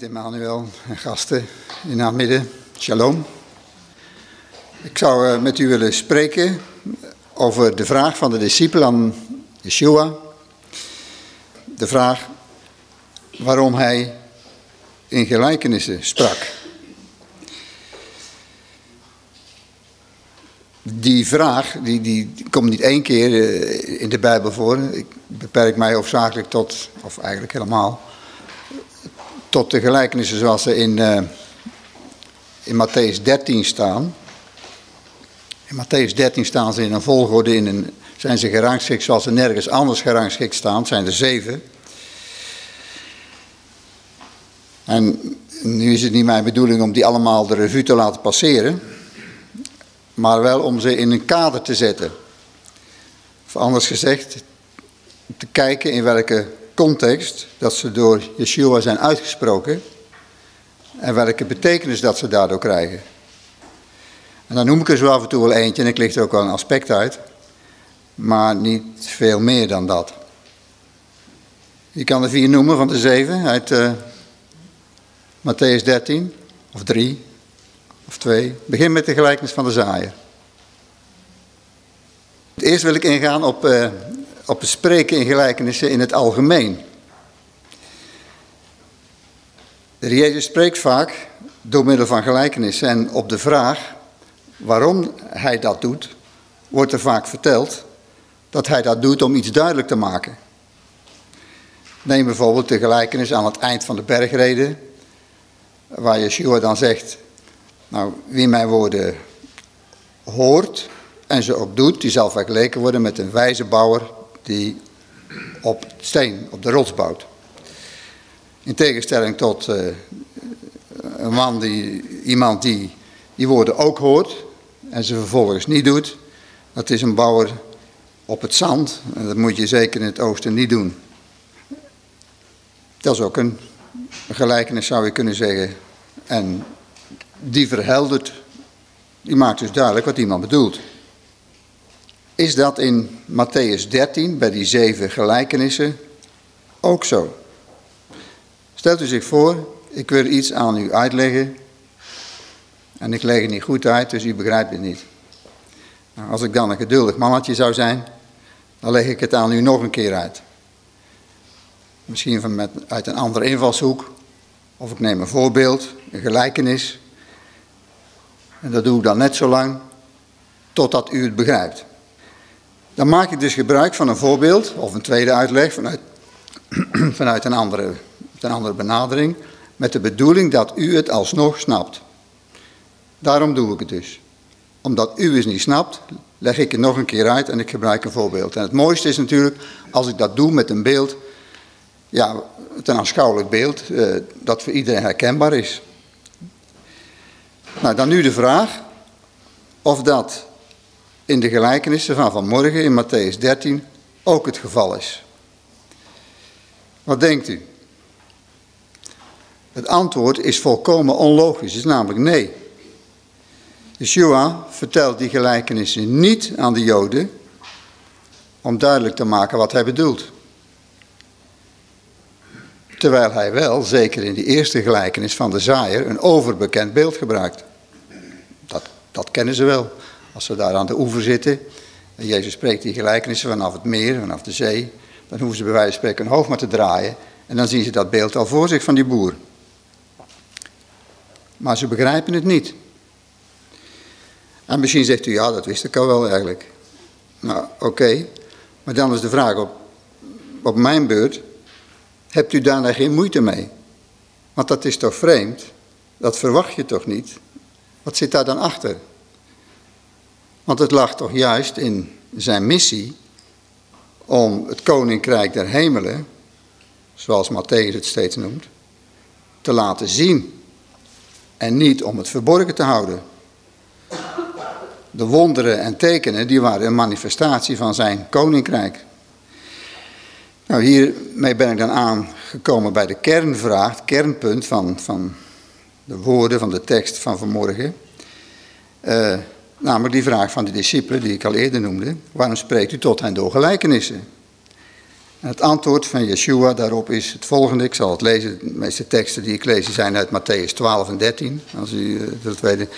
Gemeente Emmanuel en gasten in haar midden, shalom. Ik zou eh, met u willen spreken over de vraag van de discipel aan Yeshua. De vraag waarom hij in gelijkenissen sprak. Die vraag die, die, komt niet één keer eh, in de Bijbel voor. Ik beperk mij hoofdzakelijk tot, of eigenlijk helemaal, tot de gelijkenissen zoals ze in, uh, in Matthäus 13 staan. In Matthäus 13 staan ze in een volgorde, in een, zijn ze gerangschikt zoals ze nergens anders gerangschikt staan. Het zijn er zeven. En nu is het niet mijn bedoeling om die allemaal de revue te laten passeren, maar wel om ze in een kader te zetten. Of anders gezegd, te kijken in welke context dat ze door Yeshua zijn uitgesproken en welke betekenis dat ze daardoor krijgen. En dan noem ik er zo af en toe wel eentje en ik licht er ook wel een aspect uit, maar niet veel meer dan dat. Je kan er vier noemen van de zeven uit uh, Matthäus 13, of 3, of 2. Begin met de gelijkenis van de zaaier. Eerst wil ik ingaan op uh, op het spreken in gelijkenissen in het algemeen. De Jezus spreekt vaak door middel van gelijkenissen en op de vraag waarom hij dat doet, wordt er vaak verteld dat hij dat doet om iets duidelijk te maken. Neem bijvoorbeeld de gelijkenis aan het eind van de bergreden, waar Yeshua dan zegt, nou wie mijn woorden hoort en ze ook doet, die zal vergeleken worden met een wijze bouwer die op steen, op de rots bouwt. In tegenstelling tot uh, een man die, iemand die die woorden ook hoort en ze vervolgens niet doet. Dat is een bouwer op het zand en dat moet je zeker in het oosten niet doen. Dat is ook een, een gelijkenis zou je kunnen zeggen. En die verheldert, die maakt dus duidelijk wat iemand bedoelt is dat in Matthäus 13, bij die zeven gelijkenissen, ook zo. Stelt u zich voor, ik wil iets aan u uitleggen en ik leg het niet goed uit, dus u begrijpt het niet. Nou, als ik dan een geduldig mannetje zou zijn, dan leg ik het aan u nog een keer uit. Misschien van met, uit een andere invalshoek, of ik neem een voorbeeld, een gelijkenis. En dat doe ik dan net zo lang, totdat u het begrijpt. Dan maak ik dus gebruik van een voorbeeld of een tweede uitleg vanuit, vanuit een, andere, een andere benadering, met de bedoeling dat u het alsnog snapt. Daarom doe ik het dus. Omdat u het niet snapt, leg ik het nog een keer uit en ik gebruik een voorbeeld. En het mooiste is natuurlijk als ik dat doe met een beeld, ja, een aanschouwelijk beeld, eh, dat voor iedereen herkenbaar is. Nou, dan nu de vraag of dat in de gelijkenissen van vanmorgen in Matthäus 13 ook het geval is. Wat denkt u? Het antwoord is volkomen onlogisch, is namelijk nee. Yeshua vertelt die gelijkenissen niet aan de Joden om duidelijk te maken wat hij bedoelt. Terwijl hij wel, zeker in die eerste gelijkenis van de zaaier, een overbekend beeld gebruikt. Dat, dat kennen ze wel. Als ze daar aan de oever zitten, en Jezus spreekt die gelijkenissen vanaf het meer, vanaf de zee, dan hoeven ze bij wijze van spreken hun hoofd maar te draaien en dan zien ze dat beeld al voor zich van die boer. Maar ze begrijpen het niet. En misschien zegt u, ja, dat wist ik al wel eigenlijk. Nou, oké. Maar dan is de vraag op, op mijn beurt, hebt u daar geen moeite mee? Want dat is toch vreemd? Dat verwacht je toch niet? Wat zit daar dan achter? Want het lag toch juist in zijn missie om het koninkrijk der hemelen, zoals Matthäus het steeds noemt, te laten zien en niet om het verborgen te houden. De wonderen en tekenen die waren een manifestatie van zijn koninkrijk. Nou, hiermee ben ik dan aangekomen bij de kernvraag, het kernpunt van, van de woorden van de tekst van vanmorgen. Uh, Namelijk die vraag van de discipelen die ik al eerder noemde. Waarom spreekt u tot hen door gelijkenissen? En het antwoord van Yeshua daarop is het volgende. Ik zal het lezen. De meeste teksten die ik lees zijn uit Matthäus 12 en 13. Als u uh, wilt weten.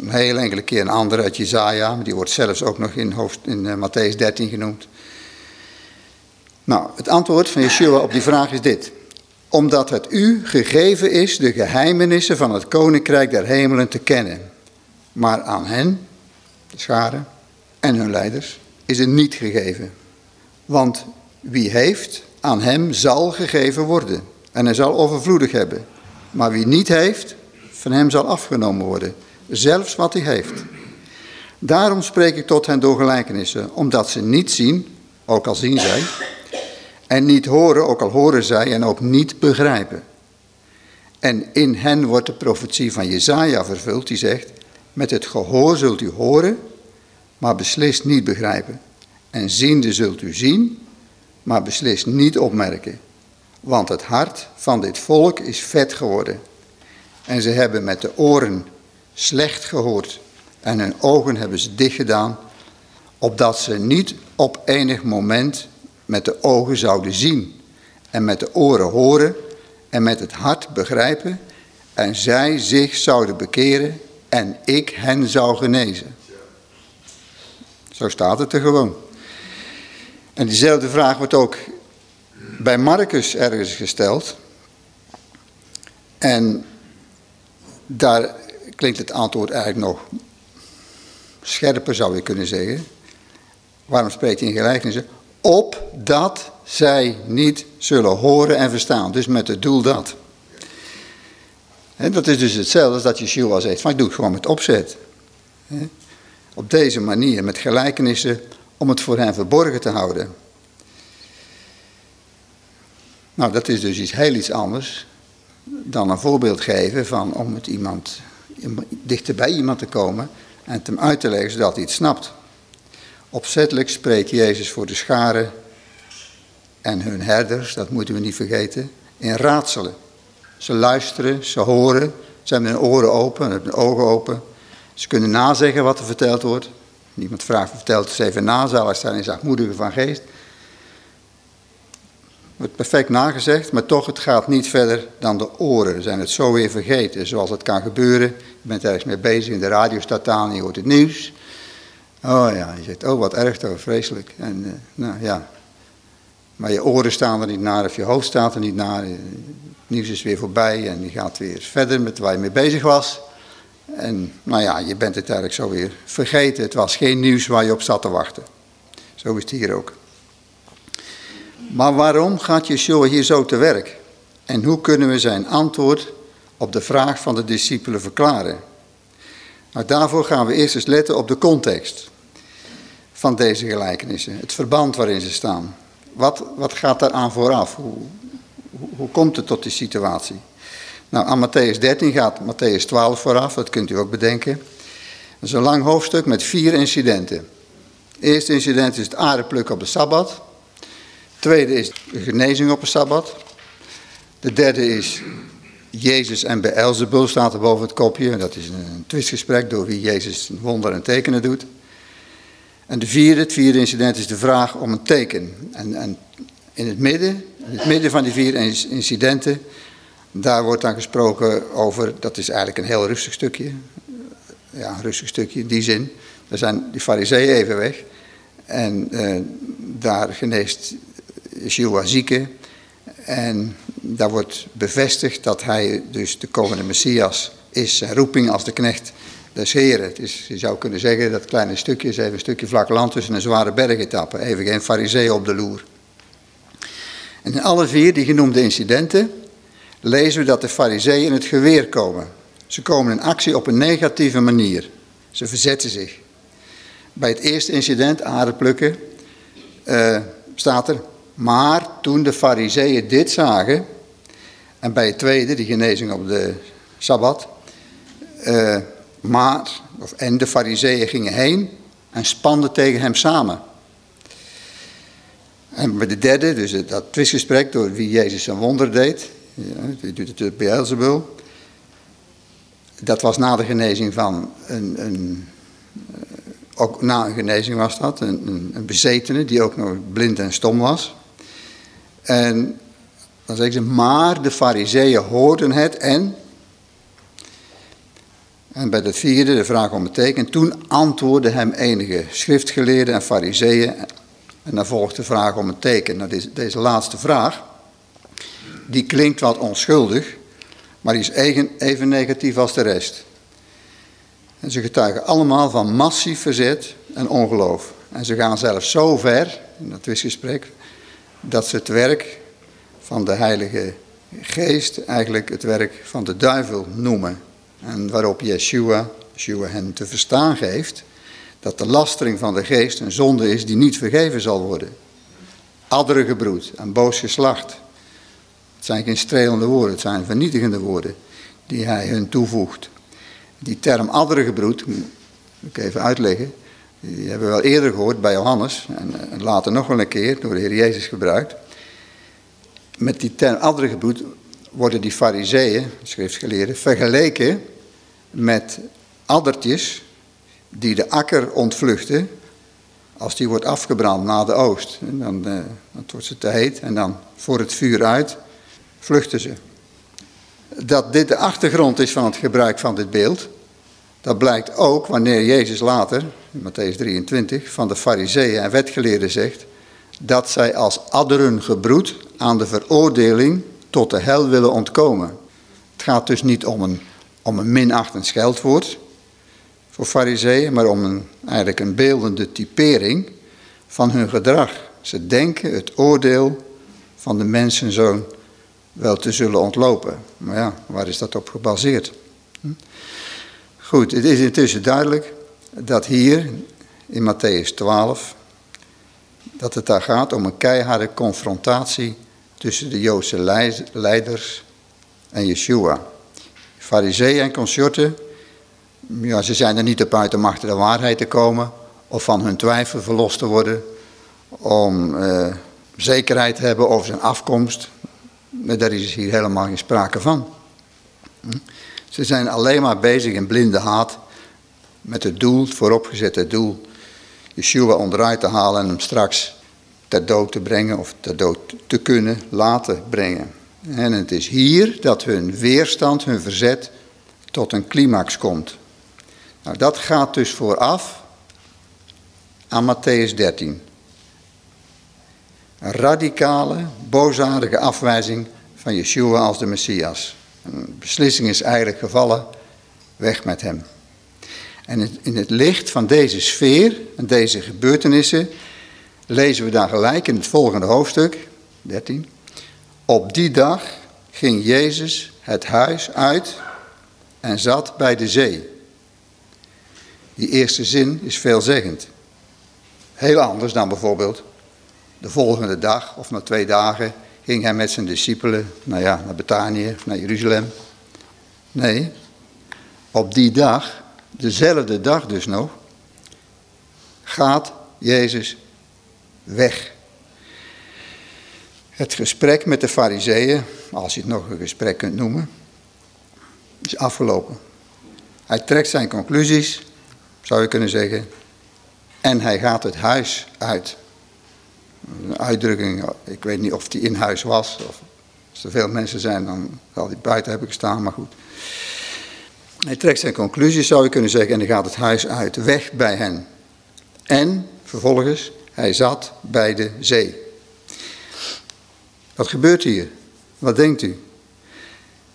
Een hele enkele keer een andere uit Jezaja. Die wordt zelfs ook nog in, hoofd, in uh, Matthäus 13 genoemd. Nou, het antwoord van Yeshua op die vraag is dit. Omdat het u gegeven is de geheimenissen van het koninkrijk der hemelen te kennen. Maar aan hen, de scharen en hun leiders, is het niet gegeven. Want wie heeft, aan hem zal gegeven worden. En hij zal overvloedig hebben. Maar wie niet heeft, van hem zal afgenomen worden. Zelfs wat hij heeft. Daarom spreek ik tot hen door gelijkenissen, omdat ze niet zien, ook al zien zij, en niet horen, ook al horen zij, en ook niet begrijpen. En in hen wordt de profetie van Jezaja vervuld, die zegt, met het gehoor zult u horen, maar beslist niet begrijpen. En ziende zult u zien, maar beslist niet opmerken. Want het hart van dit volk is vet geworden. En ze hebben met de oren slecht gehoord. En hun ogen hebben ze dicht gedaan, opdat ze niet op enig moment met de ogen zouden zien. En met de oren horen en met het hart begrijpen. En zij zich zouden bekeren en ik hen zou genezen. Zo staat het er gewoon. En diezelfde vraag wordt ook bij Marcus ergens gesteld. En daar klinkt het antwoord eigenlijk nog scherper, zou je kunnen zeggen. Waarom spreekt hij in gelijkenissen? Opdat zij niet zullen horen en verstaan. Dus met het doel dat. Dat is dus hetzelfde als dat Yeshua zegt, van ik doe het gewoon met opzet. Op deze manier, met gelijkenissen, om het voor hen verborgen te houden. Nou, dat is dus iets heel iets anders dan een voorbeeld geven van om het iemand, dichter bij iemand te komen en het hem uit te leggen zodat hij het snapt. Opzettelijk spreekt Jezus voor de scharen en hun herders, dat moeten we niet vergeten, in raadselen. Ze luisteren, ze horen, ze hebben hun oren open, hun ogen open. Ze kunnen nazeggen wat er verteld wordt. Niemand vraagt, vertelt het even na, zelfs zijn in zachtmoedigen van geest. Wordt perfect nagezegd, maar toch, het gaat niet verder dan de oren. Ze zijn het zo weer vergeten, zoals het kan gebeuren. Je bent ergens mee bezig, in de radio staat aan je hoort het nieuws. Oh ja, je zegt, oh wat erg toch, vreselijk. En, uh, nou ja, maar je oren staan er niet naar of je hoofd staat er niet naar nieuws is weer voorbij en je gaat weer verder met waar je mee bezig was. En nou ja, je bent het eigenlijk zo weer vergeten. Het was geen nieuws waar je op zat te wachten. Zo is het hier ook. Maar waarom gaat Yeshua hier zo te werk? En hoe kunnen we zijn antwoord op de vraag van de discipelen verklaren? Nou, daarvoor gaan we eerst eens letten op de context van deze gelijkenissen. Het verband waarin ze staan. Wat, wat gaat daar aan vooraf? Hoe, hoe komt het tot die situatie? Nou, aan Matthäus 13 gaat Matthäus 12 vooraf, dat kunt u ook bedenken. Dat is een lang hoofdstuk met vier incidenten. Eerste incident is het aardeplukken op de Sabbat. Tweede is de genezing op de Sabbat. De derde is Jezus en Beelzebul staat er boven het kopje. Dat is een twistgesprek door wie Jezus wonder en tekenen doet. En de vierde, het vierde incident is de vraag om een teken. En, en in het midden, in het midden van die vier incidenten, daar wordt dan gesproken over, dat is eigenlijk een heel rustig stukje. Ja, een rustig stukje in die zin. Daar zijn die fariseeën even weg. En eh, daar geneest Yeshua zieken. En daar wordt bevestigd dat hij dus de komende Messias is. Zijn roeping als de knecht des Heren. Is, je zou kunnen zeggen, dat kleine stukje is even een stukje vlak land tussen een zware bergetappe. Even geen fariseeën op de loer. En in alle vier die genoemde incidenten lezen we dat de fariseeën in het geweer komen. Ze komen in actie op een negatieve manier. Ze verzetten zich. Bij het eerste incident, aardeplukken, uh, staat er... Maar toen de fariseeën dit zagen... en bij het tweede, die genezing op de Sabbat... Uh, maar, of, en de fariseeën gingen heen en spanden tegen hem samen... En bij de derde, dus dat twistgesprek door wie Jezus een wonder deed, die doet het bij Beelzebul. Dat was na de genezing van een, een, ook na een genezing was dat, een, een, bezetene die ook nog blind en stom was. En dan zeggen ze, maar de fariseeën hoorden het en... En bij het vierde, de vraag om het teken. Toen antwoordden hem enige schriftgeleerden en fariseeën. En dan volgt de vraag om het teken. Nou, deze, deze laatste vraag, die klinkt wat onschuldig, maar die is even negatief als de rest. En ze getuigen allemaal van massief verzet en ongeloof. En ze gaan zelfs zo ver, in dat twistgesprek, dat ze het werk van de Heilige Geest eigenlijk het werk van de duivel noemen. En waarop Yeshua, Yeshua hen te verstaan geeft dat de lastering van de geest een zonde is die niet vergeven zal worden. Adderen gebroed en boos geslacht. Het zijn geen strelende woorden, het zijn vernietigende woorden die hij hun toevoegt. Die term adderengebroed, moet ik even uitleggen, die hebben we wel eerder gehoord bij Johannes en later nog wel een keer door de Heer Jezus gebruikt. Met die term adderengebroed worden die fariseeën, schriftgeleerden, vergeleken met addertjes die de akker ontvluchten als die wordt afgebrand na de oost. Dan, eh, dan wordt ze te heet en dan voor het vuur uit vluchten ze. Dat dit de achtergrond is van het gebruik van dit beeld, dat blijkt ook wanneer Jezus later, in Matthäus 23, van de fariseeën en wetgeleerden zegt, dat zij als adderen gebroed aan de veroordeling tot de hel willen ontkomen. Het gaat dus niet om een, om een minachtend scheldwoord voor fariseeën, maar om eigenlijk een beeldende typering van hun gedrag. Ze denken het oordeel van de mensenzoon wel te zullen ontlopen. Maar ja, waar is dat op gebaseerd? Hm? Goed, het is intussen duidelijk dat hier in Matthäus 12, dat het daar gaat om een keiharde confrontatie tussen de Joodse leiders en Yeshua. Fariseeën en consorten, ja, ze zijn er niet op uit om achter de waarheid te komen of van hun twijfel verlost te worden, om eh, zekerheid te hebben over zijn afkomst. Maar daar is hier helemaal geen sprake van. Hm? Ze zijn alleen maar bezig in blinde haat met het doel, het vooropgezette doel, Yeshua onderuit te halen en hem straks ter dood te brengen of ter dood te kunnen laten brengen. En het is hier dat hun weerstand, hun verzet tot een climax komt. Nou, dat gaat dus vooraf aan Matthäus 13. Een radicale, boosaardige afwijzing van Yeshua als de Messias. Een beslissing is eigenlijk gevallen, weg met hem. En in het licht van deze sfeer en deze gebeurtenissen lezen we dan gelijk in het volgende hoofdstuk, 13. Op die dag ging Jezus het huis uit en zat bij de zee. Die eerste zin is veelzeggend. Heel anders dan bijvoorbeeld de volgende dag of na twee dagen ging hij met zijn discipelen nou ja, naar Betanië, naar Jeruzalem. Nee, op die dag, dezelfde dag dus nog, gaat Jezus weg. Het gesprek met de fariseeën, als je het nog een gesprek kunt noemen, is afgelopen. Hij trekt zijn conclusies, zou je kunnen zeggen, en hij gaat het huis uit. Een uitdrukking, ik weet niet of die in huis was, of als er veel mensen zijn, dan zal hij buiten hebben gestaan, maar goed. Hij trekt zijn conclusies, zou je kunnen zeggen, en hij gaat het huis uit, weg bij hen. En vervolgens hij zat bij de zee. Wat gebeurt hier? Wat denkt u?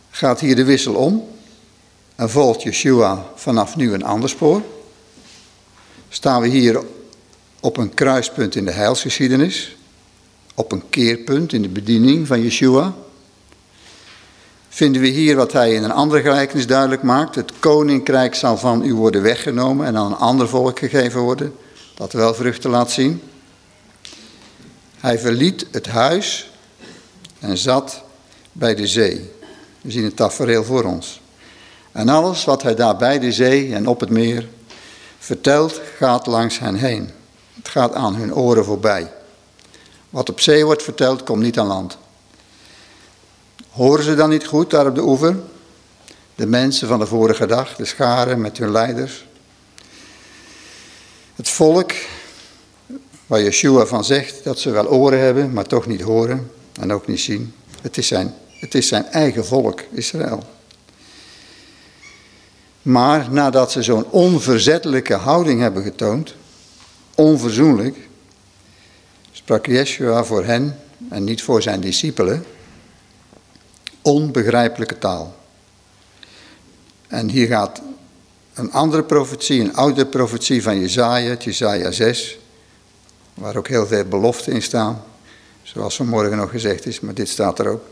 Gaat hier de wissel om? En volgt Yeshua vanaf nu een ander spoor? Staan we hier op een kruispunt in de heilsgeschiedenis? Op een keerpunt in de bediening van Yeshua? Vinden we hier wat hij in een andere gelijkenis duidelijk maakt? Het koninkrijk zal van u worden weggenomen en aan een ander volk gegeven worden dat wel vruchten laat zien. Hij verliet het huis en zat bij de zee. We zien het tafereel voor ons. En alles wat hij daar bij de zee en op het meer vertelt, gaat langs hen heen. Het gaat aan hun oren voorbij. Wat op zee wordt verteld, komt niet aan land. Horen ze dan niet goed daar op de oever? De mensen van de vorige dag, de scharen met hun leiders. Het volk, waar Yeshua van zegt dat ze wel oren hebben, maar toch niet horen en ook niet zien. Het is zijn, het is zijn eigen volk, Israël. Maar nadat ze zo'n onverzettelijke houding hebben getoond, onverzoenlijk, sprak Yeshua voor hen en niet voor zijn discipelen onbegrijpelijke taal. En hier gaat een andere profetie, een oude profetie van Jezaja, Jezaja 6, waar ook heel veel beloften in staan, zoals vanmorgen nog gezegd is, maar dit staat er ook.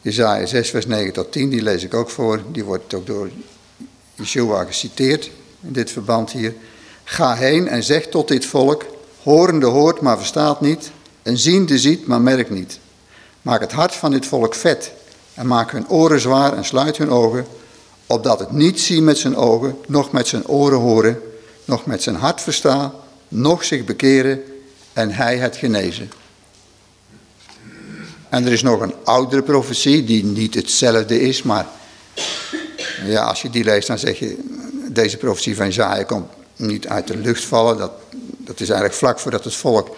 Jezaja 6 vers 9 tot 10, die lees ik ook voor, die wordt ook door Yeshua geciteerd in dit verband hier. Ga heen en zeg tot dit volk, horende hoort maar verstaat niet, en ziende ziet maar merkt niet. Maak het hart van dit volk vet en maak hun oren zwaar en sluit hun ogen, opdat het niet zien met zijn ogen, nog met zijn oren horen, nog met zijn hart verstaan, nog zich bekeren en hij het genezen. En er is nog een oudere profetie die niet hetzelfde is, maar ja, als je die leest dan zeg je, deze profetie van Isaiah komt niet uit de lucht vallen. Dat, dat is eigenlijk vlak voordat het volk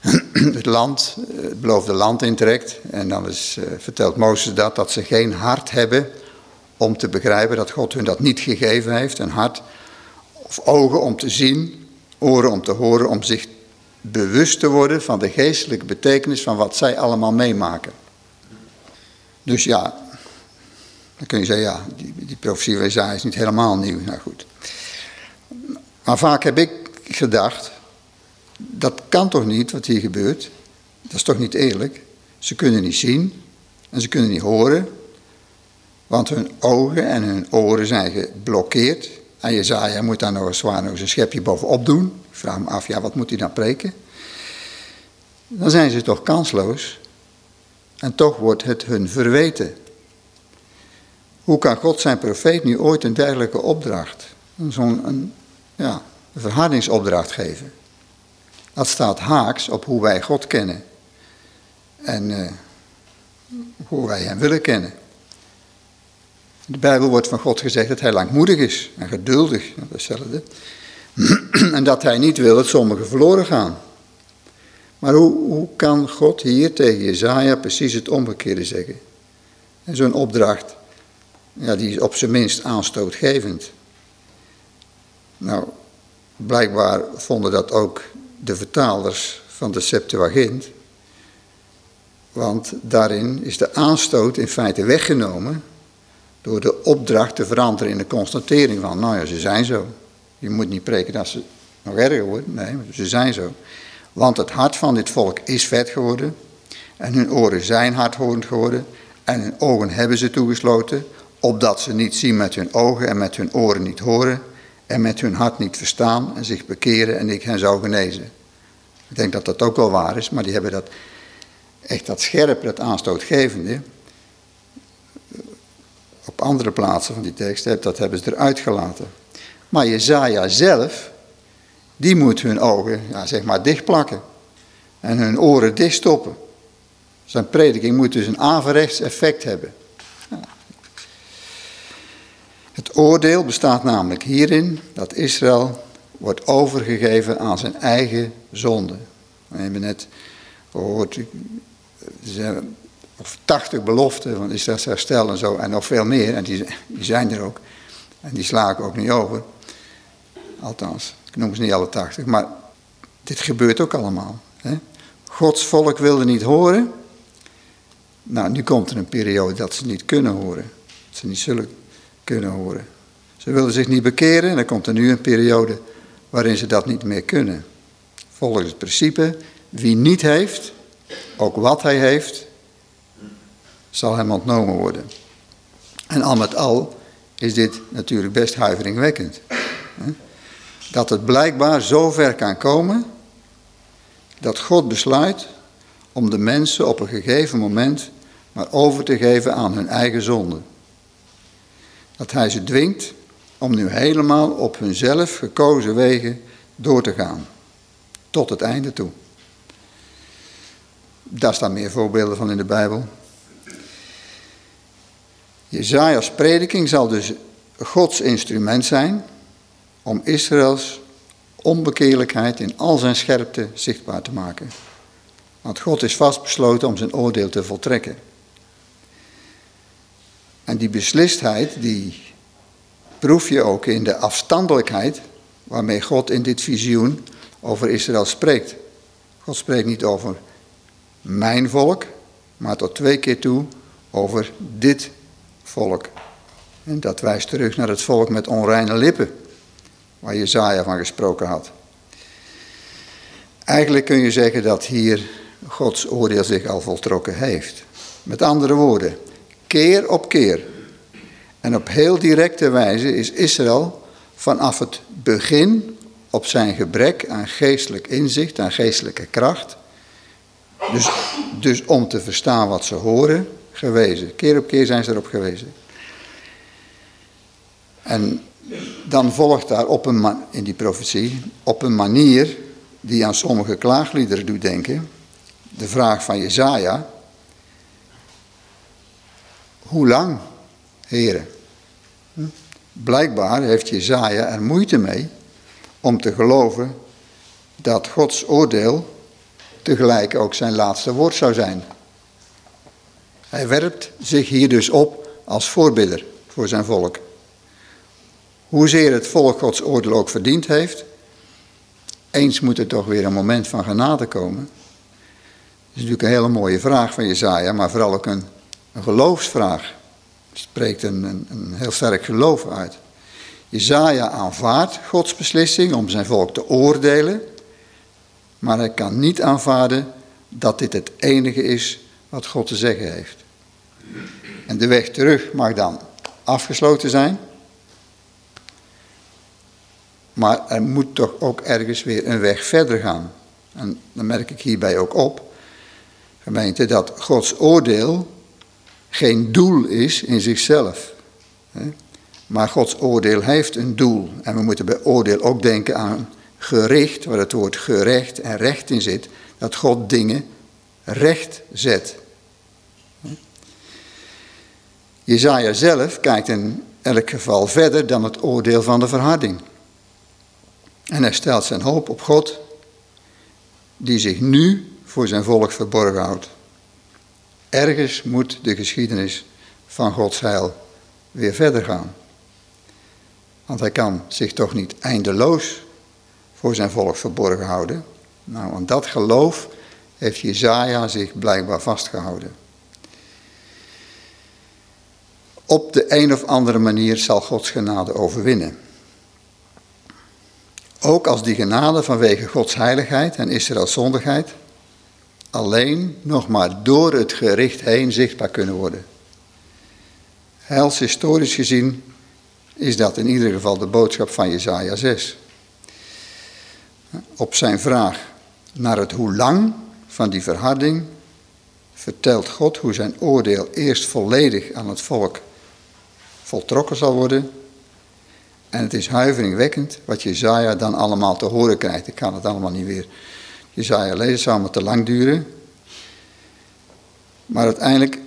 het land, het beloofde land intrekt. En dan is, uh, vertelt Mozes dat, dat ze geen hart hebben om te begrijpen dat God hun dat niet gegeven heeft. Een hart of ogen om te zien, oren om te horen, om zich bewust te worden van de geestelijke betekenis van wat zij allemaal meemaken. Dus ja, dan kun je zeggen, ja, die, die profetie van Isaiah is niet helemaal nieuw. Nou goed. Maar vaak heb ik gedacht, dat kan toch niet wat hier gebeurt? Dat is toch niet eerlijk? Ze kunnen niet zien en ze kunnen niet horen, want hun ogen en hun oren zijn geblokkeerd. En Jezaja moet daar nog een zwaar nog een schepje bovenop doen. Ik vraag me af, ja, wat moet hij dan preken? Dan zijn ze toch kansloos. En toch wordt het hun verweten. Hoe kan God zijn profeet nu ooit een dergelijke opdracht, zo'n ja, verhardingsopdracht geven? Dat staat haaks op hoe wij God kennen. En uh, hoe wij hem willen kennen. In de Bijbel wordt van God gezegd dat hij langmoedig is en geduldig, datzelfde. en dat hij niet wil dat sommigen verloren gaan. Maar hoe, hoe kan God hier tegen Jezaja precies het omgekeerde zeggen? En zo'n opdracht, ja, die is op zijn minst aanstootgevend. Nou, blijkbaar vonden dat ook de vertalers van de Septuagint. Want daarin is de aanstoot in feite weggenomen door de opdracht te veranderen in de constatering van, nou ja, ze zijn zo. Je moet niet preken dat ze nog erger worden, nee, ze zijn zo. Want het hart van dit volk is vet geworden en hun oren zijn hardhorend geworden en hun ogen hebben ze toegesloten, opdat ze niet zien met hun ogen en met hun oren niet horen en met hun hart niet verstaan en zich bekeren en ik hen zou genezen. Ik denk dat dat ook wel waar is, maar die hebben dat echt dat scherpe, dat aanstootgevende, op andere plaatsen van die tekst, dat hebben ze eruit gelaten. Maar Jezaja zelf, die moet hun ogen, ja, zeg maar, dichtplakken. En hun oren dichtstoppen. Zijn prediking moet dus een averechts effect hebben. Het oordeel bestaat namelijk hierin dat Israël wordt overgegeven aan zijn eigen zonde. We hebben net gehoord, of 80 beloften van Israëls herstel en zo, en nog veel meer, en die, die zijn er ook. En die sla ik ook niet over. Althans, ik noem ze niet alle 80, maar dit gebeurt ook allemaal. Hè? Gods volk wilde niet horen. Nou, nu komt er een periode dat ze niet kunnen horen. Dat ze niet zullen kunnen horen. Ze wilden zich niet bekeren en dan komt er nu een periode waarin ze dat niet meer kunnen. Volgens het principe, wie niet heeft, ook wat hij heeft, zal hem ontnomen worden. En al met al is dit natuurlijk best huiveringwekkend. Dat het blijkbaar zo ver kan komen dat God besluit om de mensen op een gegeven moment maar over te geven aan hun eigen zonde. Dat hij ze dwingt om nu helemaal op hunzelf gekozen wegen door te gaan. Tot het einde toe. Daar staan meer voorbeelden van in de Bijbel. Jezaja's prediking zal dus Gods instrument zijn om Israëls onbekeerlijkheid in al zijn scherpte zichtbaar te maken. Want God is vastbesloten om zijn oordeel te voltrekken. En die beslistheid, die proef je ook in de afstandelijkheid waarmee God in dit visioen over Israël spreekt. God spreekt niet over mijn volk, maar tot twee keer toe over dit volk. En dat wijst terug naar het volk met onreine lippen, waar Jezaja van gesproken had. Eigenlijk kun je zeggen dat hier Gods oordeel zich al voltrokken heeft. Met andere woorden, keer op keer en op heel directe wijze is Israël vanaf het begin op zijn gebrek aan geestelijk inzicht, aan geestelijke kracht, dus, dus om te verstaan wat ze horen, gewezen. Keer op keer zijn ze erop gewezen. En dan volgt daar op een, in die profetie op een manier die aan sommige klaagliederen doet denken. De vraag van Jezaja. Hoe lang, heren? Blijkbaar heeft Jezaja er moeite mee om te geloven dat Gods oordeel tegelijk ook zijn laatste woord zou zijn. Hij werpt zich hier dus op als voorbidder voor zijn volk. Hoezeer het volk Gods oordeel ook verdiend heeft, eens moet er toch weer een moment van genade komen. Dat is natuurlijk een hele mooie vraag van Jezaja, maar vooral ook een, een geloofsvraag. Spreekt een, een, een heel sterk geloof uit. Jezaja aanvaardt Gods beslissing om zijn volk te oordelen, maar hij kan niet aanvaarden dat dit het enige is wat God te zeggen heeft. En de weg terug mag dan afgesloten zijn, maar er moet toch ook ergens weer een weg verder gaan. En dan merk ik hierbij ook op, gemeente, dat Gods oordeel geen doel is in zichzelf. Maar Gods oordeel heeft een doel. En we moeten bij oordeel ook denken aan gericht, waar het woord gerecht en recht in zit. Dat God dingen recht zet. Jezaja zelf kijkt in elk geval verder dan het oordeel van de verharding. En hij stelt zijn hoop op God, die zich nu voor zijn volk verborgen houdt. Ergens moet de geschiedenis van Gods heil weer verder gaan. Want hij kan zich toch niet eindeloos voor zijn volk verborgen houden. Nou, aan dat geloof heeft Jezaja zich blijkbaar vastgehouden. Op de een of andere manier zal Gods genade overwinnen. Ook als die genade vanwege Gods heiligheid en Israëls zondigheid alleen nog maar door het gericht heen zichtbaar kunnen worden. Heils historisch gezien is dat in ieder geval de boodschap van Jesaja 6. Op zijn vraag naar het hoe lang van die verharding vertelt God hoe zijn oordeel eerst volledig aan het volk voltrokken zal worden. En het is huiveringwekkend wat Jezaja dan allemaal te horen krijgt. Ik kan het allemaal niet weer Jezaja lezen, zou maar te lang duren. Maar uiteindelijk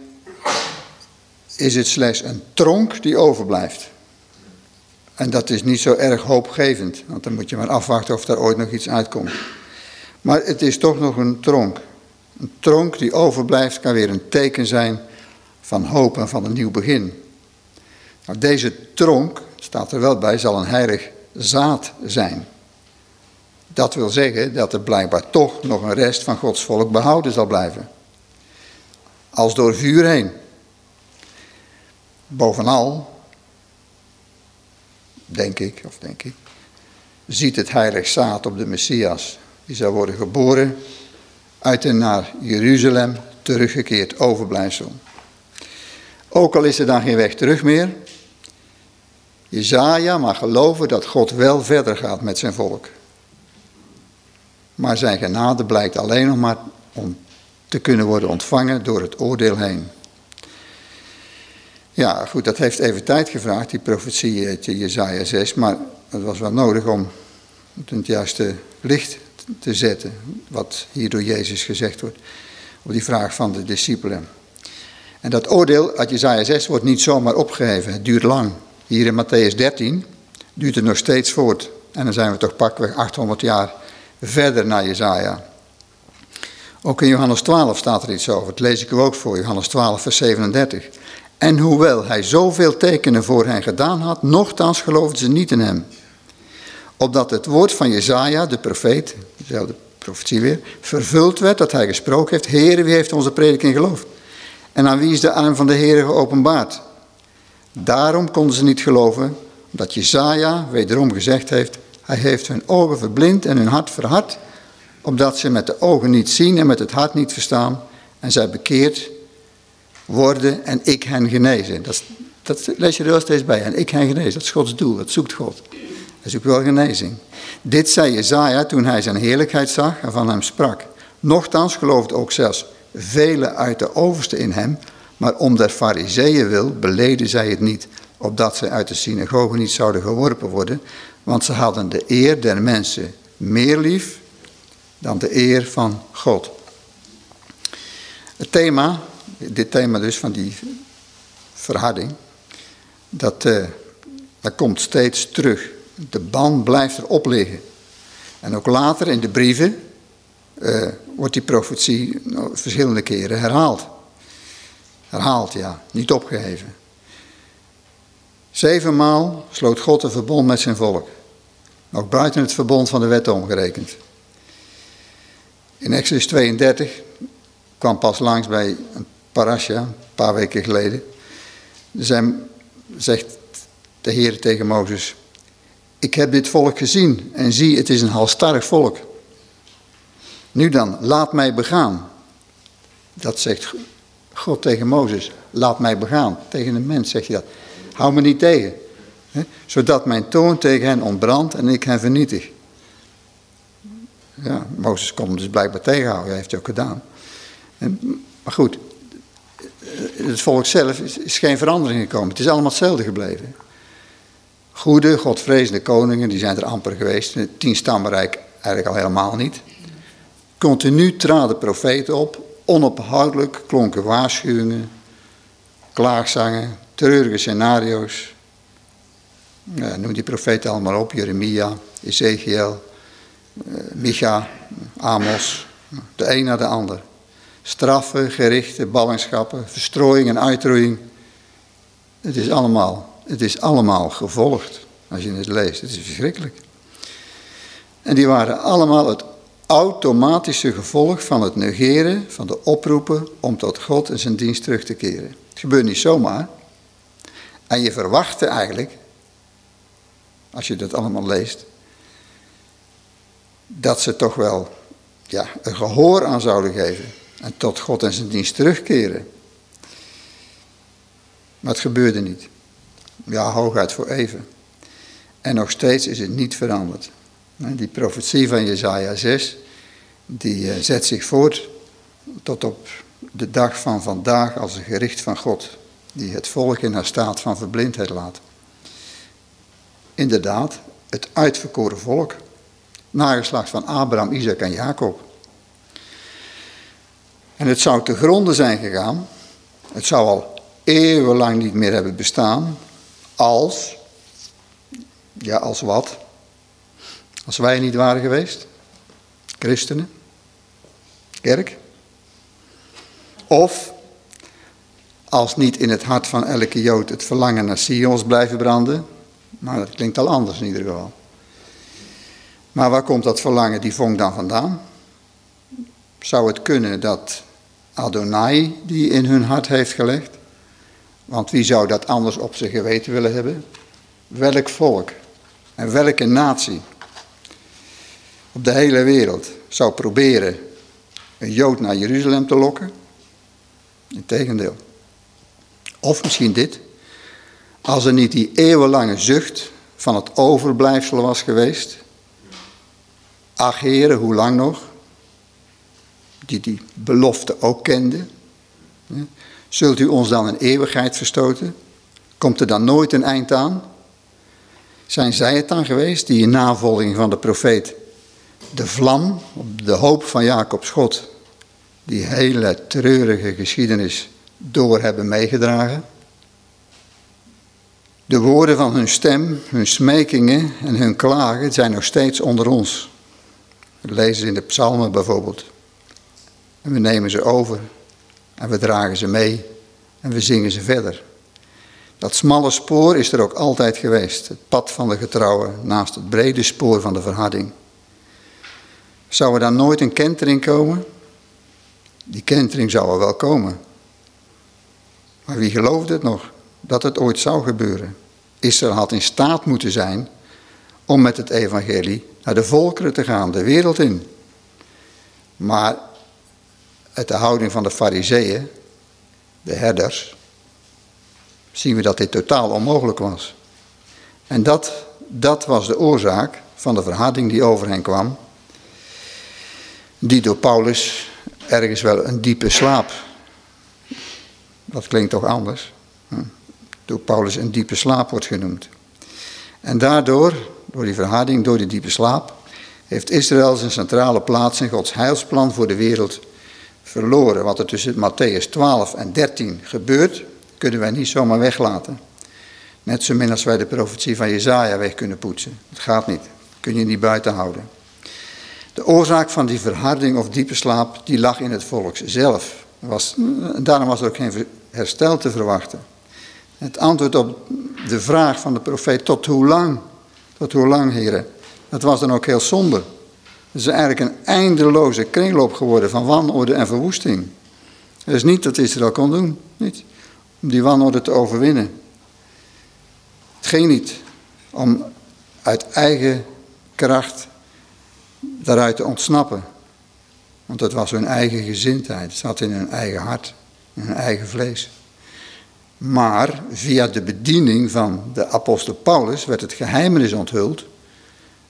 is het slechts een tronk die overblijft. En dat is niet zo erg hoopgevend, want dan moet je maar afwachten of daar ooit nog iets uitkomt. Maar het is toch nog een tronk. Een tronk die overblijft kan weer een teken zijn van hoop en van een nieuw begin. Nou, deze tronk, staat er wel bij, zal een heilig zaad zijn. Dat wil zeggen dat er blijkbaar toch nog een rest van Gods volk behouden zal blijven. Als door vuur heen. Bovenal denk ik, of denk ik, ziet het heilig zaad op de Messias. Die zal worden geboren uit en naar Jeruzalem teruggekeerd overblijfsel. Ook al is er dan geen weg terug meer, Jezaja mag geloven dat God wel verder gaat met zijn volk. Maar zijn genade blijkt alleen nog maar om te kunnen worden ontvangen door het oordeel heen. Ja, goed, dat heeft even tijd gevraagd, die profetie uit Jezaja 6, maar het was wel nodig om het in het juiste licht te zetten, wat hier door Jezus gezegd wordt, op die vraag van de discipelen. En dat oordeel uit Jezaja 6 wordt niet zomaar opgeheven, het duurt lang. Hier in Matthäus 13 duurt het nog steeds voort. En dan zijn we toch pakweg 800 jaar verder naar Jezaja. Ook in Johannes 12 staat er iets over. Dat lees ik u ook voor, Johannes 12, vers 37. En hoewel hij zoveel tekenen voor hen gedaan had, nochtans geloofden ze niet in hem. Opdat het woord van Jezaja, de profeet, dezelfde profetie weer, vervuld werd dat hij gesproken heeft. Heere, wie heeft onze prediking geloofd? En aan wie is de arm van de Heere geopenbaard? Daarom konden ze niet geloven, dat Jezaja wederom gezegd heeft, hij heeft hun ogen verblind en hun hart verhard, opdat ze met de ogen niet zien en met het hart niet verstaan, en zij bekeerd worden en ik hen genezen. Dat, dat lees je er wel steeds bij. En ik hen genezen, dat is Gods doel, dat zoekt God. Hij zoekt wel genezing. Dit zei Jezaja toen hij zijn heerlijkheid zag en van hem sprak. Nochtans geloofde ook zelfs velen uit de overste in hem, maar om der fariseeën wil beleden zij het niet, opdat zij uit de synagoge niet zouden geworpen worden, want ze hadden de eer der mensen meer lief dan de eer van God. Het thema, dit thema dus van die verharding, dat, uh, dat komt steeds terug. De ban blijft erop liggen. En ook later in de brieven uh, wordt die profetie verschillende keren herhaald. Herhaald, ja, niet opgeheven. Zevenmaal sloot God een verbond met zijn volk. Ook buiten het verbond van de wet omgerekend. In Exodus 32 kwam pas langs bij een parasha, een paar weken geleden. Zijn, zegt de Heer tegen Mozes, ik heb dit volk gezien en zie, het is een halstarrig volk. Nu dan, laat mij begaan. Dat zegt God tegen Mozes, laat mij begaan. Tegen een mens zeg je dat. Hou me niet tegen. Zodat mijn toon tegen hen ontbrandt en ik hen vernietig. Ja, Mozes kon hem dus blijkbaar tegenhouden, dat heeft hij ook gedaan. En, maar goed, het volk zelf is, geen verandering gekomen. Het is allemaal hetzelfde gebleven. Goede, godvrezende koningen, die zijn er amper geweest. Het tienstammenrijk eigenlijk al helemaal niet. Continu traden profeten op, onophoudelijk klonken waarschuwingen, klaagzangen, treurige scenario's. Ja, noem die profeten allemaal op, Jeremia, Ezekiel, uh, Micha, Amos, de een na de ander. Straffen, gerichten, ballingschappen, verstrooiing en uitroeiing. Het is allemaal, het is allemaal gevolgd als je het leest. Het is verschrikkelijk. En die waren allemaal het automatische gevolg van het negeren van de oproepen om tot God en zijn dienst terug te keren. Het gebeurt niet zomaar. En je verwachtte eigenlijk, als je dat allemaal leest, dat ze toch wel ja, een gehoor aan zouden geven en tot God en zijn dienst terugkeren. Maar het gebeurde niet. Ja, hooguit voor even. En nog steeds is het niet veranderd. Die profetie van Jezaja 6, die eh, zet zich voort tot op de dag van vandaag als een gericht van God, die het volk in haar staat van verblindheid laat. Inderdaad, het uitverkoren volk, nageslacht van Abraham, Isaac en Jacob. En het zou te gronden zijn gegaan, het zou al eeuwenlang niet meer hebben bestaan, als, ja als wat, als wij niet waren geweest, christenen, kerk. Of als niet in het hart van elke Jood het verlangen naar Sions blijven branden. Maar dat klinkt al anders in ieder geval. Maar waar komt dat verlangen, die vonk dan vandaan? Zou het kunnen dat Adonai die in hun hart heeft gelegd? Want wie zou dat anders op zijn geweten willen hebben? Welk volk en welke natie op de hele wereld zou proberen een Jood naar Jeruzalem te lokken? Integendeel. Of misschien dit. Als er niet die eeuwenlange zucht van het overblijfsel was geweest. Ach heren, hoe lang nog? Die die belofte ook kende. Zult u ons dan een eeuwigheid verstoten? Komt er dan nooit een eind aan? Zijn zij het dan geweest die in navolging van de profeet de vlam, de hoop van Jacobs God, die hele treurige geschiedenis door hebben meegedragen? De woorden van hun stem, hun smekingen en hun klagen zijn nog steeds onder ons. We lezen in de psalmen bijvoorbeeld. En we nemen ze over en we dragen ze mee en we zingen ze verder. Dat smalle spoor is er ook altijd geweest. Het pad van de getrouwen naast het brede spoor van de verharding. Zou er dan nooit een kentering komen? Die kentering zou er wel komen. Maar wie geloofde het nog dat het ooit zou gebeuren? Israël had in staat moeten zijn om met het evangelie naar de volkeren te gaan, de wereld in. Maar uit de houding van de fariseeën, de herders, zien we dat dit totaal onmogelijk was. En dat, dat was de oorzaak van de verharding die over hen kwam, die door Paulus ergens wel een diepe slaap, dat klinkt toch anders, door Paulus een diepe slaap wordt genoemd. En daardoor, door die verharding, door die diepe slaap, heeft Israël zijn centrale plaats in Gods heilsplan voor de wereld verloren. Wat er tussen Matthäus 12 en 13 gebeurt, kunnen wij niet zomaar weglaten. Net zo min als wij de profetie van Jezaja weg kunnen poetsen. Het gaat niet. Kun je niet buiten houden. De oorzaak van die verharding of diepe slaap, die lag in het volk zelf. Was, daarom was er ook geen herstel te verwachten. Het antwoord op de vraag van de profeet, tot hoe lang? Tot hoe lang, heren? Dat was dan ook heel somber. Het is eigenlijk een eindeloze kringloop geworden van wanorde en verwoesting. Dat is niet dat Israël kon doen. Niet. Om die wanorde te overwinnen. Het ging niet om uit eigen kracht daaruit te ontsnappen. Want dat was hun eigen gezindheid. Het zat in hun eigen hart, in hun eigen vlees. Maar via de bediening van de apostel Paulus werd het geheimenis onthuld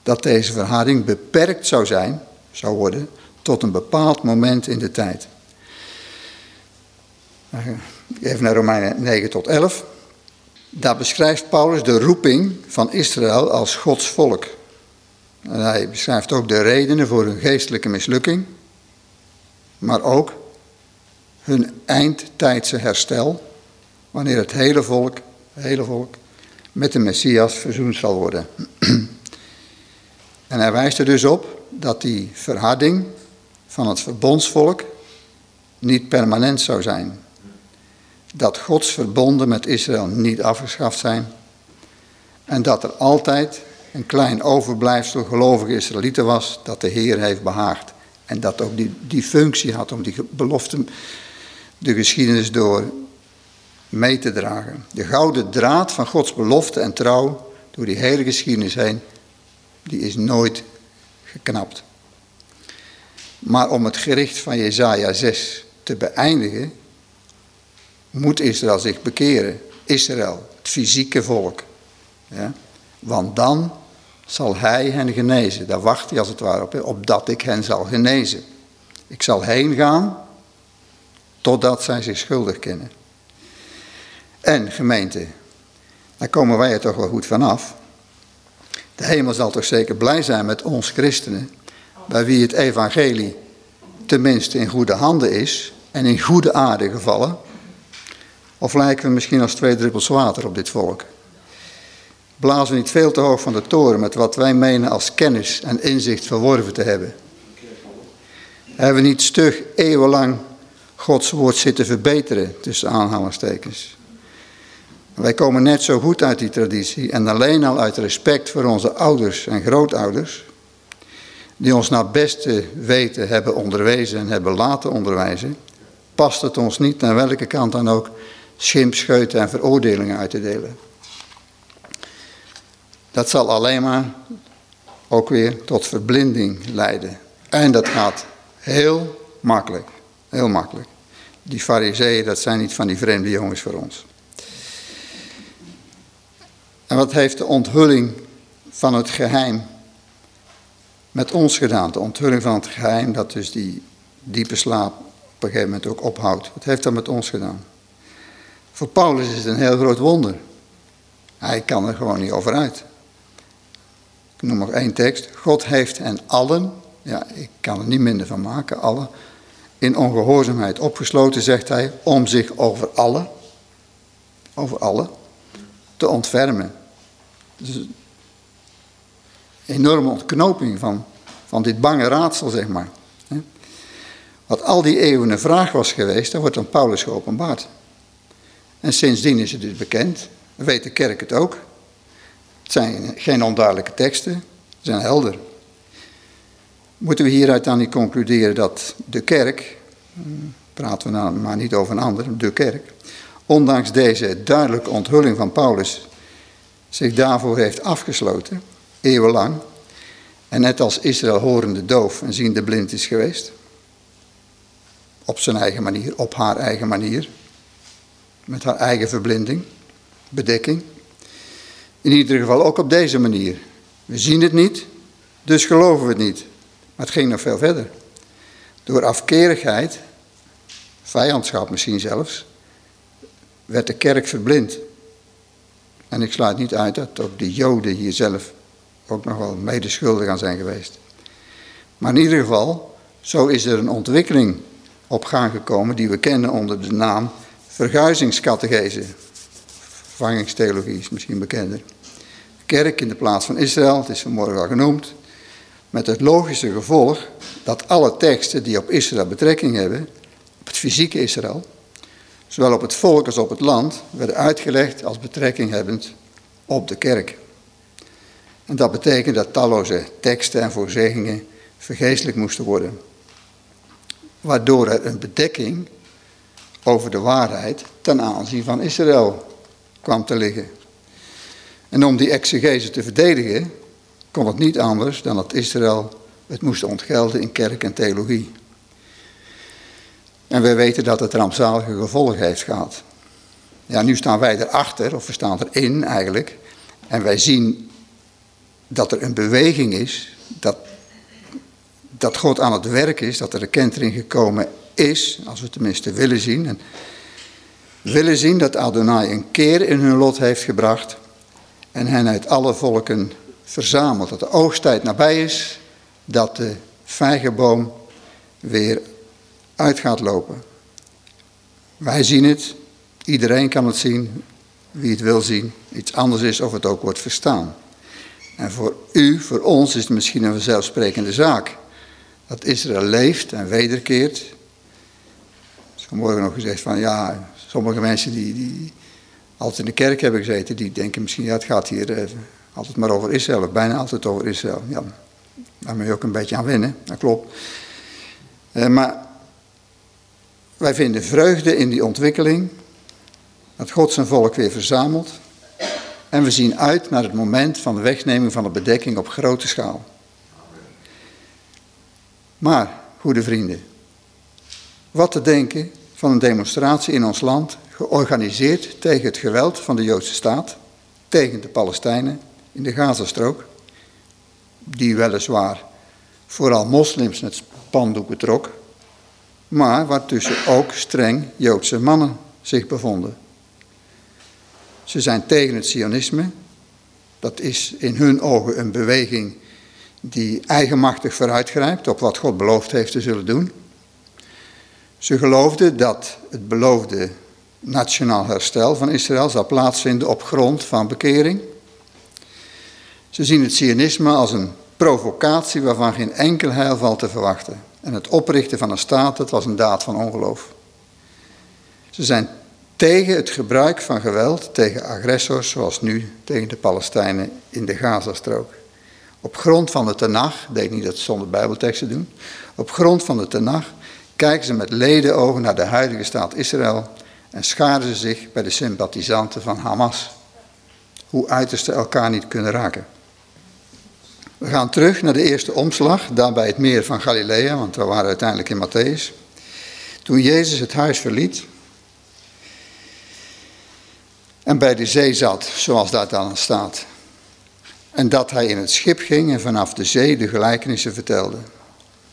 dat deze verharding beperkt zou zijn, zou worden, tot een bepaald moment in de tijd. Even naar Romeinen 9 tot 11. Daar beschrijft Paulus de roeping van Israël als Gods volk. Hij beschrijft ook de redenen voor hun geestelijke mislukking, maar ook hun eindtijdse herstel, wanneer het hele volk, het hele volk met de Messias verzoend zal worden. En hij wijst er dus op dat die verharding van het verbondsvolk niet permanent zou zijn. Dat Gods verbonden met Israël niet afgeschaft zijn. En dat er altijd een klein overblijfsel gelovige Israëlieten was dat de Heer heeft behaagd. En dat ook die, die functie had om die belofte, de geschiedenis door mee te dragen. De gouden draad van Gods belofte en trouw door die hele geschiedenis heen die is nooit geknapt. Maar om het gericht van Jezaja 6 te beëindigen, moet Israël zich bekeren. Israël, het fysieke volk. Ja? Want dan zal hij hen genezen. Daar wacht hij als het ware op, opdat ik hen zal genezen. Ik zal heen gaan totdat zij zich schuldig kennen. En gemeente, daar komen wij er toch wel goed vanaf. De hemel zal toch zeker blij zijn met ons christenen, bij wie het evangelie tenminste in goede handen is en in goede aarde gevallen. Of lijken we misschien als twee druppels water op dit volk? Blazen we niet veel te hoog van de toren met wat wij menen als kennis en inzicht verworven te hebben? Hebben we niet stug eeuwenlang Gods woord zitten verbeteren, tussen aanhalingstekens? Wij komen net zo goed uit die traditie en alleen al uit respect voor onze ouders en grootouders, die ons naar beste weten hebben onderwezen en hebben laten onderwijzen, past het ons niet naar welke kant dan ook schimpscheuten en veroordelingen uit te delen. Dat zal alleen maar ook weer tot verblinding leiden. En dat gaat heel makkelijk, heel makkelijk. Die fariseeën, dat zijn niet van die vreemde jongens voor ons. En wat heeft de onthulling van het geheim met ons gedaan? De onthulling van het geheim dat dus die diepe slaap op een gegeven moment ook ophoudt. Wat heeft dat met ons gedaan? Voor Paulus is het een heel groot wonder. Hij kan er gewoon niet over uit. Ik noem nog één tekst. God heeft hen allen, ja, ik kan er niet minder van maken, allen, in ongehoorzaamheid opgesloten, zegt hij, om zich over alle, over alle, te ontfermen. Dus een enorme ontknoping van, van dit bange raadsel, zeg maar. Wat al die eeuwen een vraag was geweest, dat wordt aan Paulus geopenbaard. En sindsdien is het dus bekend, weet de kerk het ook. Het zijn geen onduidelijke teksten, ze zijn helder. Moeten we hieruit dan niet concluderen dat de kerk, praten we nou maar niet over een ander, de kerk, ondanks deze duidelijke onthulling van Paulus, zich daarvoor heeft afgesloten, eeuwenlang, en net als Israël horende doof en ziende blind is geweest, op zijn eigen manier, op haar eigen manier, met haar eigen verblinding, bedekking. In ieder geval ook op deze manier. We zien het niet, dus geloven we het niet. Maar het ging nog veel verder. Door afkerigheid, vijandschap misschien zelfs, werd de kerk verblind. En ik sluit niet uit dat ook de Joden hier zelf ook nog wel medeschuldig aan zijn geweest. Maar in ieder geval, zo is er een ontwikkeling op gang gekomen die we kennen onder de naam verguizingskategese. Vervangingstheologie is misschien bekender. Kerk in de plaats van Israël, het is vanmorgen al genoemd. Met het logische gevolg dat alle teksten die op Israël betrekking hebben, op het fysieke Israël, zowel op het volk als op het land, werden uitgelegd als betrekking hebbend op de kerk. En dat betekent dat talloze teksten en voorzeggingen vergeestelijk moesten worden. Waardoor er een bedekking over de waarheid ten aanzien van Israël kwam te liggen. En om die exegese te verdedigen, kon het niet anders dan dat Israël het moest ontgelden in kerk en theologie. En wij weten dat het rampzalige gevolgen heeft gehad. Ja, nu staan wij erachter, of we staan erin eigenlijk. En wij zien dat er een beweging is, dat, dat God aan het werk is, dat er een kentering gekomen is, als we tenminste willen zien. En willen zien dat Adonai een keer in hun lot heeft gebracht en hen uit alle volken verzamelt. Dat de oogsttijd nabij is, dat de vijgenboom weer uit gaat lopen. Wij zien het, iedereen kan het zien, wie het wil zien. Iets anders is of het ook wordt verstaan. En voor u, voor ons is het misschien een vanzelfsprekende zaak. Dat Israël leeft en wederkeert. Er is vanmorgen nog gezegd van ja, sommige mensen die, die altijd in de kerk hebben gezeten, die denken misschien ja het gaat hier eh, altijd maar over Israël, of bijna altijd over Israël. Ja, daar moet je ook een beetje aan wennen, dat klopt. Eh, maar wij vinden vreugde in die ontwikkeling, dat God zijn volk weer verzamelt. En we zien uit naar het moment van de wegneming van de bedekking op grote schaal. Maar, goede vrienden, wat te denken van een demonstratie in ons land, georganiseerd tegen het geweld van de Joodse staat, tegen de Palestijnen in de Gazastrook, die weliswaar vooral moslims met spandoeken trok, maar waartussen ook streng Joodse mannen zich bevonden. Ze zijn tegen het Sionisme. Dat is in hun ogen een beweging die eigenmachtig vooruitgrijpt op wat God beloofd heeft te zullen doen. Ze geloofden dat het beloofde nationaal herstel van Israël zal plaatsvinden op grond van bekering. Ze zien het Sionisme als een provocatie waarvan geen enkel heil valt te verwachten. En het oprichten van een staat, dat was een daad van ongeloof. Ze zijn tegen het gebruik van geweld tegen agressors, zoals nu tegen de Palestijnen in de Gazastrook. Op grond van de Tenach, deed niet dat zonder bijbelteksten doen, op grond van de Tenach kijken ze met ledenogen naar de huidige staat Israël en scharen ze zich bij de sympathisanten van Hamas. Hoe uiterste elkaar niet kunnen raken. We gaan terug naar de eerste omslag, daar bij het meer van Galilea, want we waren uiteindelijk in Matthäus. Toen Jezus het huis verliet en bij de zee zat, zoals dat dan staat. En dat hij in het schip ging en vanaf de zee de gelijkenissen vertelde.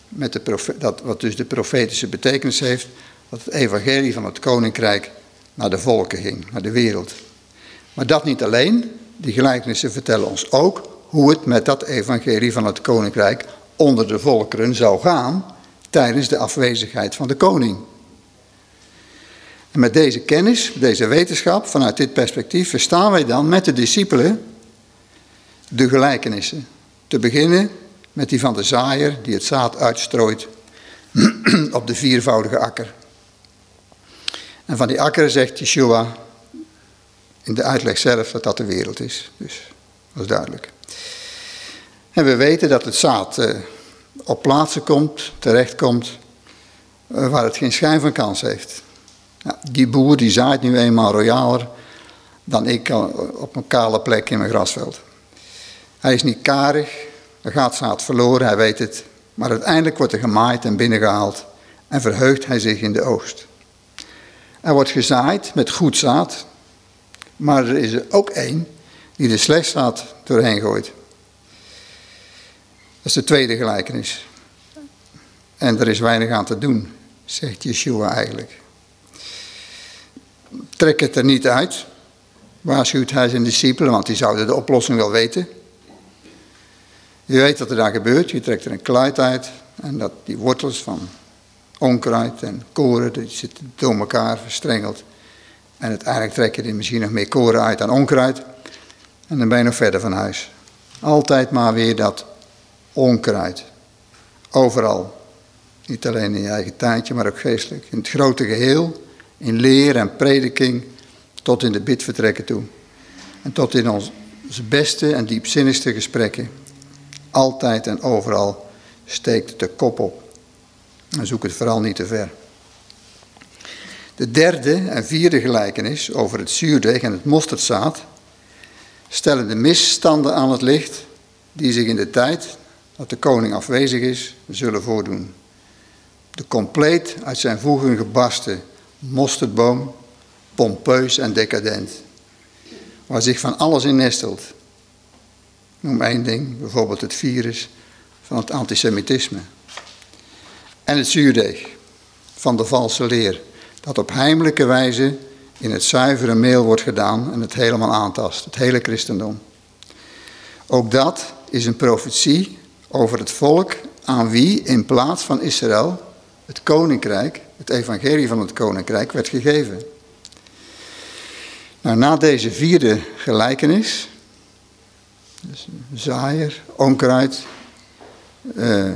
Met de dat, wat dus de profetische betekenis heeft, dat het evangelie van het koninkrijk naar de volken ging, naar de wereld. Maar dat niet alleen, die gelijkenissen vertellen ons ook hoe het met dat evangelie van het koninkrijk onder de volkeren zou gaan tijdens de afwezigheid van de koning. En met deze kennis, deze wetenschap, vanuit dit perspectief, verstaan wij dan met de discipelen de gelijkenissen. Te beginnen met die van de zaaier die het zaad uitstrooit op de viervoudige akker. En van die akker zegt Yeshua in de uitleg zelf dat dat de wereld is. Dus dat is duidelijk. En we weten dat het zaad eh, op plaatsen komt, terechtkomt, uh, waar het geen schijn van kans heeft. Die boer die zaait nu eenmaal royaler dan ik op een kale plek in mijn grasveld. Hij is niet karig, er gaat zaad verloren, hij weet het. Maar uiteindelijk wordt er gemaaid en binnengehaald en verheugt hij zich in de oogst. Er wordt gezaaid met goed zaad, maar er is er ook één die de slecht zaad doorheen gooit. Dat is de tweede gelijkenis. En er is weinig aan te doen, zegt Yeshua eigenlijk. Trek het er niet uit, waarschuwt hij zijn discipelen, want die zouden de oplossing wel weten. Je weet wat er daar gebeurt, je trekt er een kluit uit en dat die wortels van onkruid en koren, die zitten door elkaar verstrengeld. En uiteindelijk trek je er misschien nog meer koren uit dan onkruid. En dan ben je nog verder van huis. Altijd maar weer dat onkruid. Overal. Niet alleen in je eigen tuintje, maar ook geestelijk. In het grote geheel, in leer en prediking, tot in de bidvertrekken toe. En tot in onze beste en diepzinnigste gesprekken. Altijd en overal steekt het de kop op. En zoek het vooral niet te ver. De derde en vierde gelijkenis over het zuurdeeg en het mosterdzaad stellen de misstanden aan het licht die zich in de tijd dat de koning afwezig is zullen voordoen. De compleet uit zijn voegen gebarsten mosterdboom, pompeus en decadent, waar zich van alles in nestelt. Noem één ding, bijvoorbeeld het virus van het antisemitisme. En het zuurdeeg van de valse leer, dat op heimelijke wijze in het zuivere meel wordt gedaan en het helemaal aantast, het hele christendom. Ook dat is een profetie over het volk aan wie in plaats van Israël het koninkrijk, het evangelie van het koninkrijk, werd gegeven. Nou, na deze vierde gelijkenis, dus zaaier, onkruid, uh,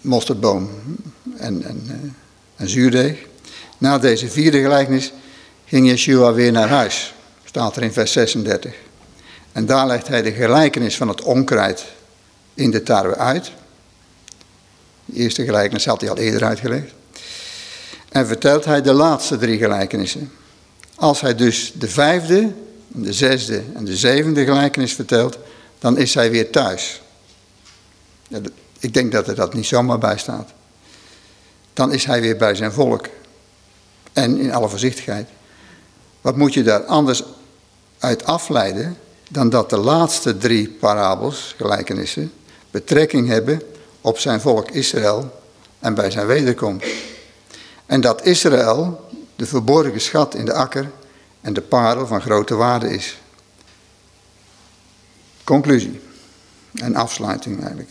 mosterdboom en, en, uh, en zuurdeeg. Na deze vierde gelijkenis ging Yeshua weer naar huis, staat er in vers 36. En daar legt hij de gelijkenis van het onkruid in de tarwe uit. De eerste gelijkenis had hij al eerder uitgelegd. En vertelt hij de laatste drie gelijkenissen. Als hij dus de vijfde, de zesde en de zevende gelijkenis vertelt, dan is hij weer thuis. Ik denk dat er dat niet zomaar bij staat. Dan is hij weer bij zijn volk. En in alle voorzichtigheid. Wat moet je daar anders uit afleiden dan dat de laatste drie parabels, gelijkenissen, betrekking hebben op zijn volk Israël en bij zijn wederkomst. En dat Israël de verborgen schat in de akker en de parel van grote waarde is. Conclusie en afsluiting eigenlijk.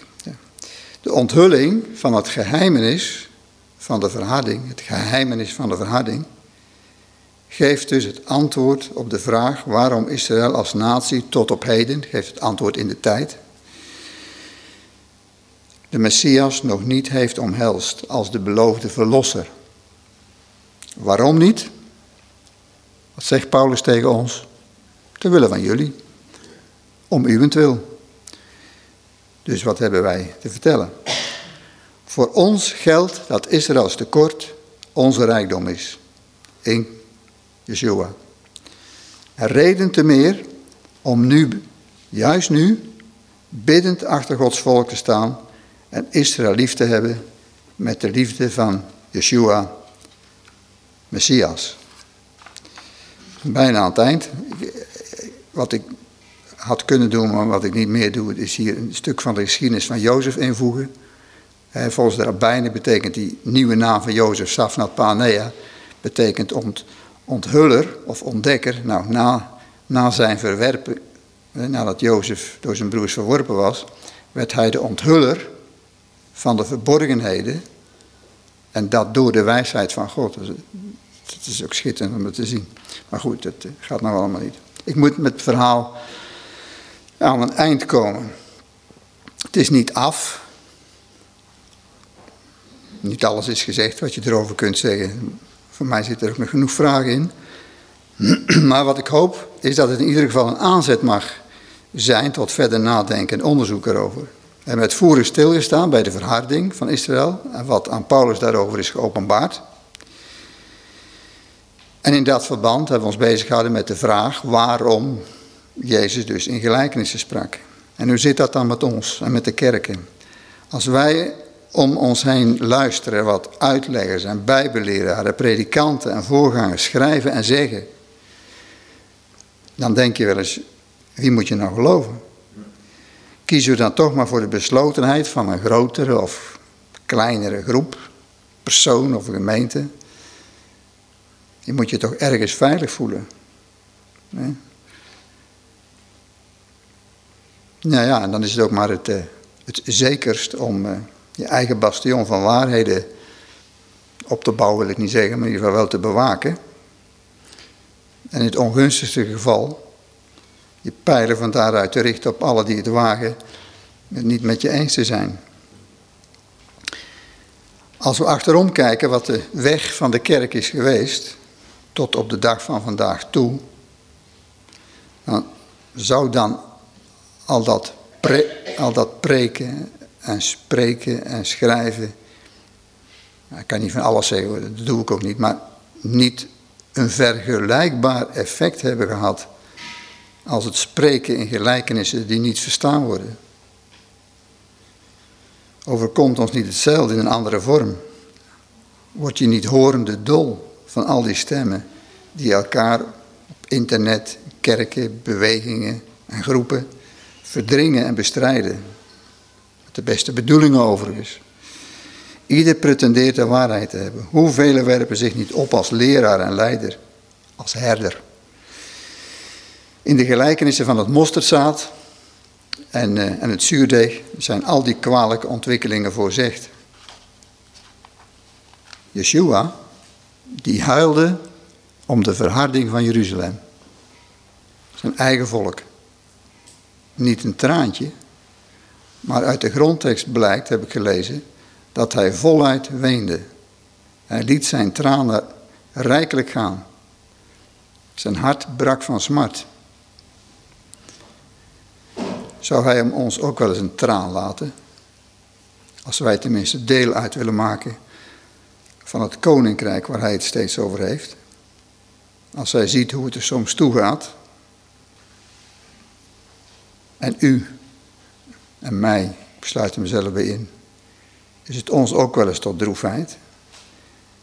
De onthulling van het geheimenis van de verharding, het geheimenis van de verharding, geeft dus het antwoord op de vraag waarom Israël als natie tot op heden, geeft het antwoord in de tijd, de Messias nog niet heeft omhelst als de beloofde verlosser. Waarom niet? Wat zegt Paulus tegen ons? Ter wille van jullie. Om uwentwil. Dus wat hebben wij te vertellen? Voor ons geldt dat Israëls tekort onze rijkdom is. In Yeshua. En reden te meer om nu, juist nu, biddend achter Gods volk te staan en Israël lief te hebben met de liefde van Yeshua, Messias. Bijna aan het eind. Wat ik had kunnen doen, maar wat ik niet meer doe, is hier een stuk van de geschiedenis van Jozef invoegen. Volgens de rabbijnen betekent die nieuwe naam van Jozef, Safnat Panea, betekent ont, onthuller of ontdekker. Nou, na, na zijn verwerpen, nadat Jozef door zijn broers verworpen was, werd hij de onthuller van de verborgenheden. En dat door de wijsheid van God. Het het is ook schitterend om het te zien. Maar goed, dat eh, gaat nou allemaal niet. Ik moet met het verhaal aan een eind komen. Het is niet af. Niet alles is gezegd wat je erover kunt zeggen. Voor mij zit er ook nog genoeg vragen in. Maar wat ik hoop is dat het in ieder geval een aanzet mag zijn tot verder nadenken en onderzoek erover. En met voeren stilgestaan bij de verharding van Israël en wat aan Paulus daarover is geopenbaard. En in dat verband hebben we ons bezig gehouden met de vraag waarom Jezus dus in gelijkenissen sprak. En hoe zit dat dan met ons en met de kerken? Als wij om ons heen luisteren wat uitleggers en bijbelleraren, predikanten en voorgangers schrijven en zeggen, dan denk je wel eens, wie moet je nou geloven? Kiezen we dan toch maar voor de beslotenheid van een grotere of kleinere groep, persoon of gemeente? Je moet je toch ergens veilig voelen. Nee? Nou ja, en dan is het ook maar het, eh, het zekerst om eh, je eigen bastion van waarheden op te bouwen, wil ik niet zeggen, maar in ieder geval wel te bewaken. En in het ongunstigste geval je pijlen van daaruit te richten op alle die het wagen niet met je eens te zijn. Als we achterom kijken wat de weg van de kerk is geweest, tot op de dag van vandaag toe, dan zou dan al dat, al dat preken en spreken en schrijven, ik kan niet van alles zeggen, dat doe ik ook niet, maar niet een vergelijkbaar effect hebben gehad als het spreken in gelijkenissen die niet verstaan worden. Overkomt ons niet hetzelfde in een andere vorm? Word je niet horende dol van al die stemmen die elkaar op internet, kerken, bewegingen en groepen verdringen en bestrijden? Met de beste bedoelingen overigens. Ieder pretendeert de waarheid te hebben. Hoeveel werpen zich niet op als leraar en leider, als herder? In de gelijkenissen van het mosterdzaad en, uh, en het zuurdeeg zijn al die kwalijke ontwikkelingen voorzegd. Yeshua, die huilde om de verharding van Jeruzalem. Zijn eigen volk. Niet een traantje, maar uit de grondtekst blijkt, heb ik gelezen, dat hij voluit weende. Hij liet zijn tranen rijkelijk gaan. Zijn hart brak van smart. Zou hij hem ons ook wel eens een traan laten? Als wij tenminste deel uit willen maken van het koninkrijk waar hij het steeds over heeft. Als hij ziet hoe het er soms toegaat. En u en mij, ik sluit hem zelf in, is het ons ook wel eens tot droefheid.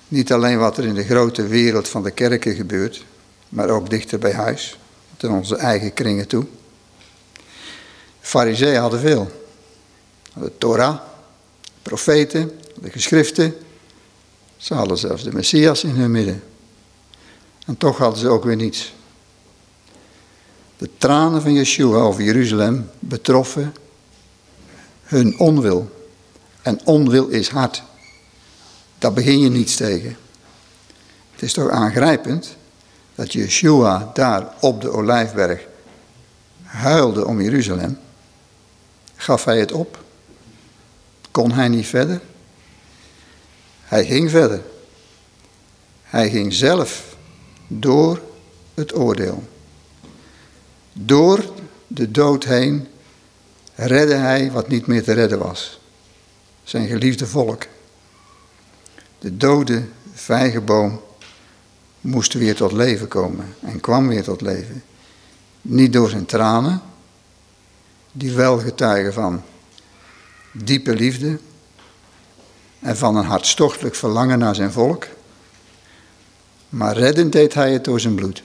Niet alleen wat er in de grote wereld van de kerken gebeurt, maar ook dichter bij huis, ten onze eigen kringen toe. Fariseeën hadden veel. De Torah, de profeten, de geschriften. Ze hadden zelfs de Messias in hun midden. En toch hadden ze ook weer niets. De tranen van Yeshua over Jeruzalem betroffen hun onwil. En onwil is hard. Daar begin je niets tegen. Het is toch aangrijpend dat Yeshua daar op de Olijfberg huilde om Jeruzalem. Gaf hij het op? Kon hij niet verder? Hij ging verder. Hij ging zelf door het oordeel. Door de dood heen redde hij wat niet meer te redden was. Zijn geliefde volk. De dode vijgenboom moest weer tot leven komen en kwam weer tot leven. Niet door zijn tranen, die wel getuigen van diepe liefde en van een hartstochtelijk verlangen naar zijn volk. Maar reddend deed hij het door zijn bloed.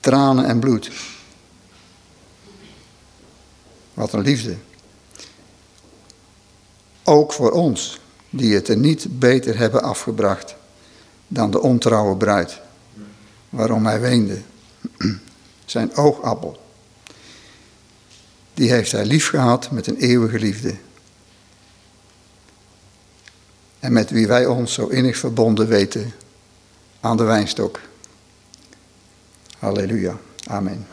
Tranen en bloed. Wat een liefde. Ook voor ons, die het er niet beter hebben afgebracht dan de ontrouwe bruid, waarom hij weende. Zijn oogappel die heeft hij lief gehad met een eeuwige liefde. en met wie wij ons zo innig verbonden weten aan de wijnstok. Halleluja. Amen.